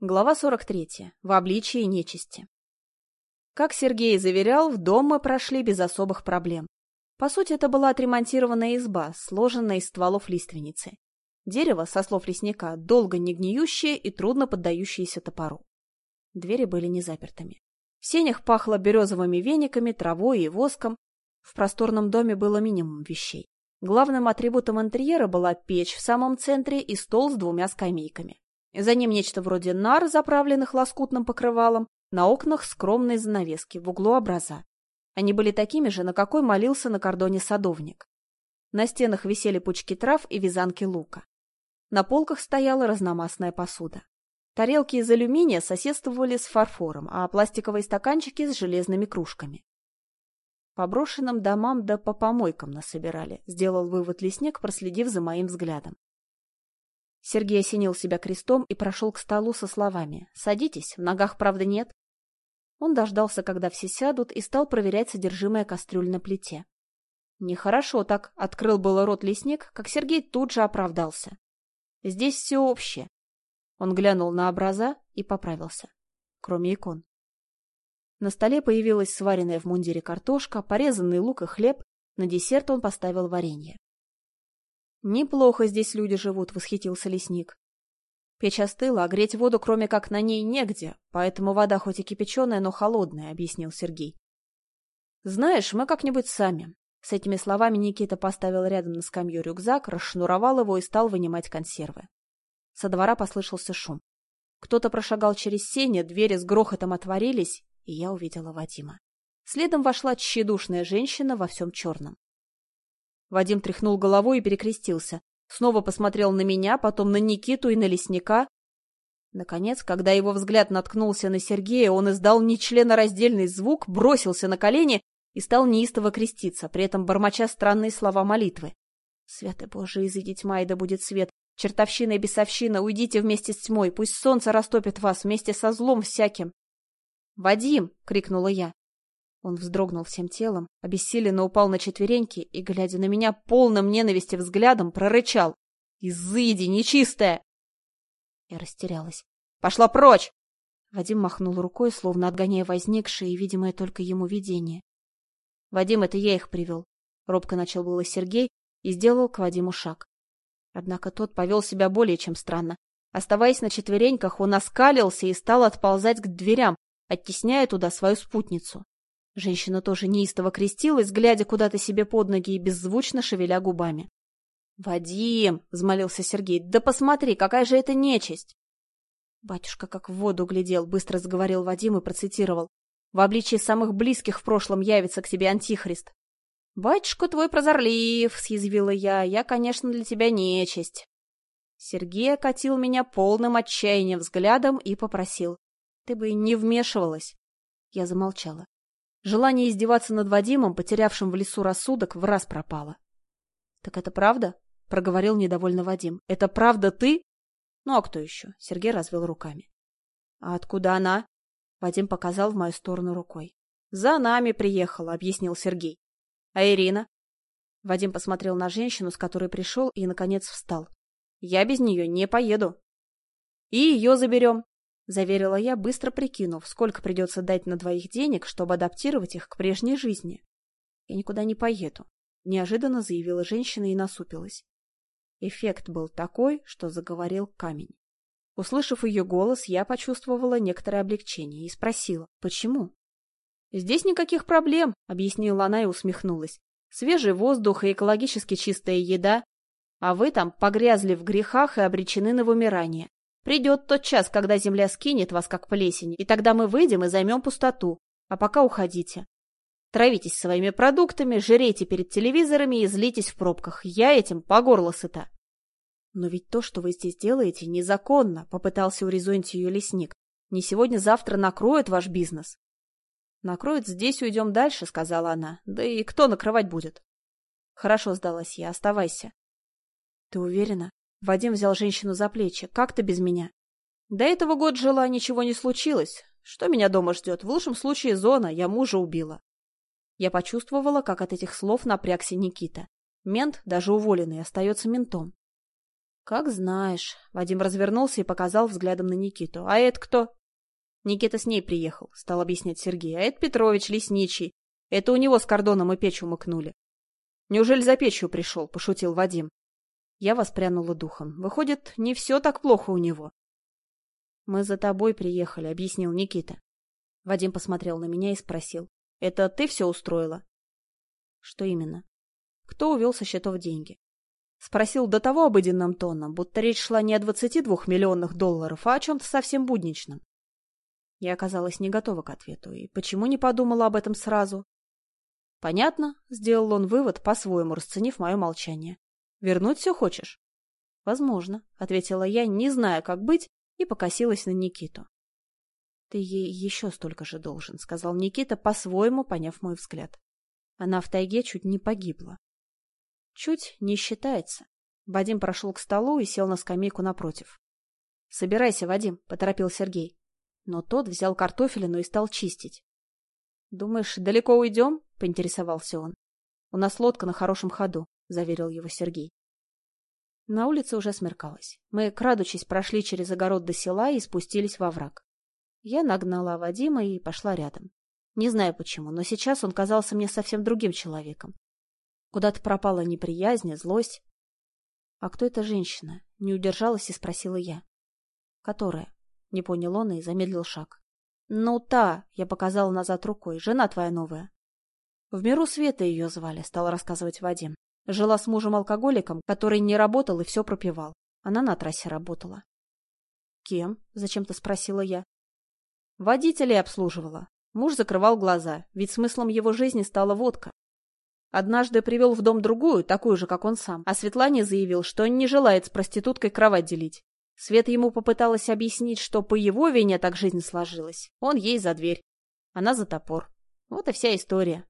Глава 43. В обличии нечисти. Как Сергей заверял, в дом мы прошли без особых проблем. По сути, это была отремонтированная изба, сложенная из стволов лиственницы. Дерево, со слов лесника, долго не гниющее и трудно поддающееся топору. Двери были не запертыми. В сенях пахло березовыми вениками, травой и воском. В просторном доме было минимум вещей. Главным атрибутом интерьера была печь в самом центре и стол с двумя скамейками. За ним нечто вроде нар, заправленных лоскутным покрывалом, на окнах скромные занавески, в углу образа. Они были такими же, на какой молился на кордоне садовник. На стенах висели пучки трав и вязанки лука. На полках стояла разномастная посуда. Тарелки из алюминия соседствовали с фарфором, а пластиковые стаканчики с железными кружками. По брошенным домам да по помойкам насобирали, сделал вывод лесник, проследив за моим взглядом. Сергей осенил себя крестом и прошел к столу со словами «Садитесь, в ногах, правда, нет». Он дождался, когда все сядут, и стал проверять содержимое кастрюль на плите. Нехорошо так, открыл было рот лесник, как Сергей тут же оправдался. Здесь все общее. Он глянул на образа и поправился. Кроме икон. На столе появилась сваренная в мундире картошка, порезанный лук и хлеб, на десерт он поставил варенье. «Неплохо здесь люди живут», — восхитился лесник. «Печь остыла, а греть воду, кроме как на ней, негде, поэтому вода хоть и кипяченая, но холодная», — объяснил Сергей. «Знаешь, мы как-нибудь сами». С этими словами Никита поставил рядом на скамью рюкзак, расшнуровал его и стал вынимать консервы. Со двора послышался шум. Кто-то прошагал через сене, двери с грохотом отворились, и я увидела Вадима. Следом вошла тщедушная женщина во всем черном. Вадим тряхнул головой и перекрестился. Снова посмотрел на меня, потом на Никиту и на лесника. Наконец, когда его взгляд наткнулся на Сергея, он издал нечленораздельный звук, бросился на колени и стал неистово креститься, при этом бормоча странные слова молитвы. «Святый Боже, изыди тьма, и да будет свет! Чертовщина и бесовщина, уйдите вместе с тьмой, пусть солнце растопит вас вместе со злом всяким!» «Вадим!» — крикнула я. Он вздрогнул всем телом, обессиленно упал на четвереньки и, глядя на меня полным ненависти взглядом, прорычал. «Изыди, нечистая!» Я растерялась. «Пошла прочь!» Вадим махнул рукой, словно отгоняя возникшее и видимое только ему видение. «Вадим, это я их привел», — робко начал было Сергей и сделал к Вадиму шаг. Однако тот повел себя более чем странно. Оставаясь на четвереньках, он оскалился и стал отползать к дверям, оттесняя туда свою спутницу. Женщина тоже неистово крестилась, глядя куда-то себе под ноги и беззвучно шевеля губами. «Вадим!» — взмолился Сергей. «Да посмотри, какая же это нечисть!» Батюшка как в воду глядел, быстро заговорил Вадим и процитировал. «В обличии самых близких в прошлом явится к тебе Антихрист». «Батюшка твой прозорлив!» — съязвила я. «Я, конечно, для тебя нечисть». Сергей окатил меня полным отчаянием взглядом и попросил. «Ты бы не вмешивалась». Я замолчала. Желание издеваться над Вадимом, потерявшим в лесу рассудок, в раз пропало. — Так это правда? — проговорил недовольно Вадим. — Это правда ты? — Ну, а кто еще? — Сергей развел руками. — А откуда она? — Вадим показал в мою сторону рукой. — За нами приехала, — объяснил Сергей. — А Ирина? Вадим посмотрел на женщину, с которой пришел, и, наконец, встал. — Я без нее не поеду. — И ее заберем, — заверила я, быстро прикинув, сколько придется дать на двоих денег, чтобы адаптировать их к прежней жизни. — Я никуда не поеду, — неожиданно заявила женщина и насупилась. Эффект был такой, что заговорил камень. Услышав ее голос, я почувствовала некоторое облегчение и спросила, почему? — Здесь никаких проблем, — объяснила она и усмехнулась. — Свежий воздух и экологически чистая еда, а вы там погрязли в грехах и обречены на вымирание. Придет тот час, когда земля скинет вас, как плесень, и тогда мы выйдем и займем пустоту. А пока уходите. Травитесь своими продуктами, жрите перед телевизорами и злитесь в пробках. Я этим по горло сыта. Но ведь то, что вы здесь делаете, незаконно, попытался урезонить ее лесник. Не сегодня-завтра накроют ваш бизнес. Накроют, здесь уйдем дальше, сказала она. Да и кто накрывать будет? Хорошо, сдалась я, оставайся. Ты уверена? Вадим взял женщину за плечи. «Как ты без меня?» «До этого год жила, ничего не случилось. Что меня дома ждет? В лучшем случае зона, я мужа убила». Я почувствовала, как от этих слов напрягся Никита. Мент, даже уволенный, остается ментом. Как знаешь. Вадим развернулся и показал взглядом на Никиту. А это кто? Никита с ней приехал, стал объяснять Сергей. А это Петрович, лесничий. Это у него с кордоном и печь умыкнули. Неужели за печью пришел? Пошутил Вадим. Я воспрянула духом. Выходит, не все так плохо у него. Мы за тобой приехали, объяснил Никита. Вадим посмотрел на меня и спросил. Это ты все устроила? Что именно? Кто увел со счетов деньги? Спросил до того обыденным тоном, будто речь шла не о двадцати двух миллионах долларов, а о чем-то совсем будничном. Я оказалась не готова к ответу, и почему не подумала об этом сразу? Понятно, сделал он вывод, по-своему расценив мое молчание. Вернуть все хочешь? Возможно, ответила я, не зная, как быть, и покосилась на Никиту. Ты ей еще столько же должен, сказал Никита, по-своему поняв мой взгляд. Она в тайге чуть не погибла. Чуть не считается. Вадим прошел к столу и сел на скамейку напротив. — Собирайся, Вадим, — поторопил Сергей. Но тот взял картофелину и стал чистить. — Думаешь, далеко уйдем? — поинтересовался он. — У нас лодка на хорошем ходу, — заверил его Сергей. На улице уже смеркалось. Мы, крадучись, прошли через огород до села и спустились во враг. Я нагнала Вадима и пошла рядом. Не знаю почему, но сейчас он казался мне совсем другим человеком. Куда-то пропала неприязнь, злость. — А кто эта женщина? — не удержалась и спросила я. — Которая? — не понял он и замедлил шаг. — Ну, та, — я показала назад рукой, — жена твоя новая. В миру света ее звали, — стал рассказывать Вадим. Жила с мужем-алкоголиком, который не работал и все пропивал. Она на трассе работала. — Кем? — зачем-то спросила я. — Водителей обслуживала. Муж закрывал глаза, ведь смыслом его жизни стала водка. Однажды привел в дом другую, такую же, как он сам, а Светлане заявил, что не желает с проституткой кровать делить. Свет ему попыталась объяснить, что по его вине так жизнь сложилась. Он ей за дверь. Она за топор. Вот и вся история.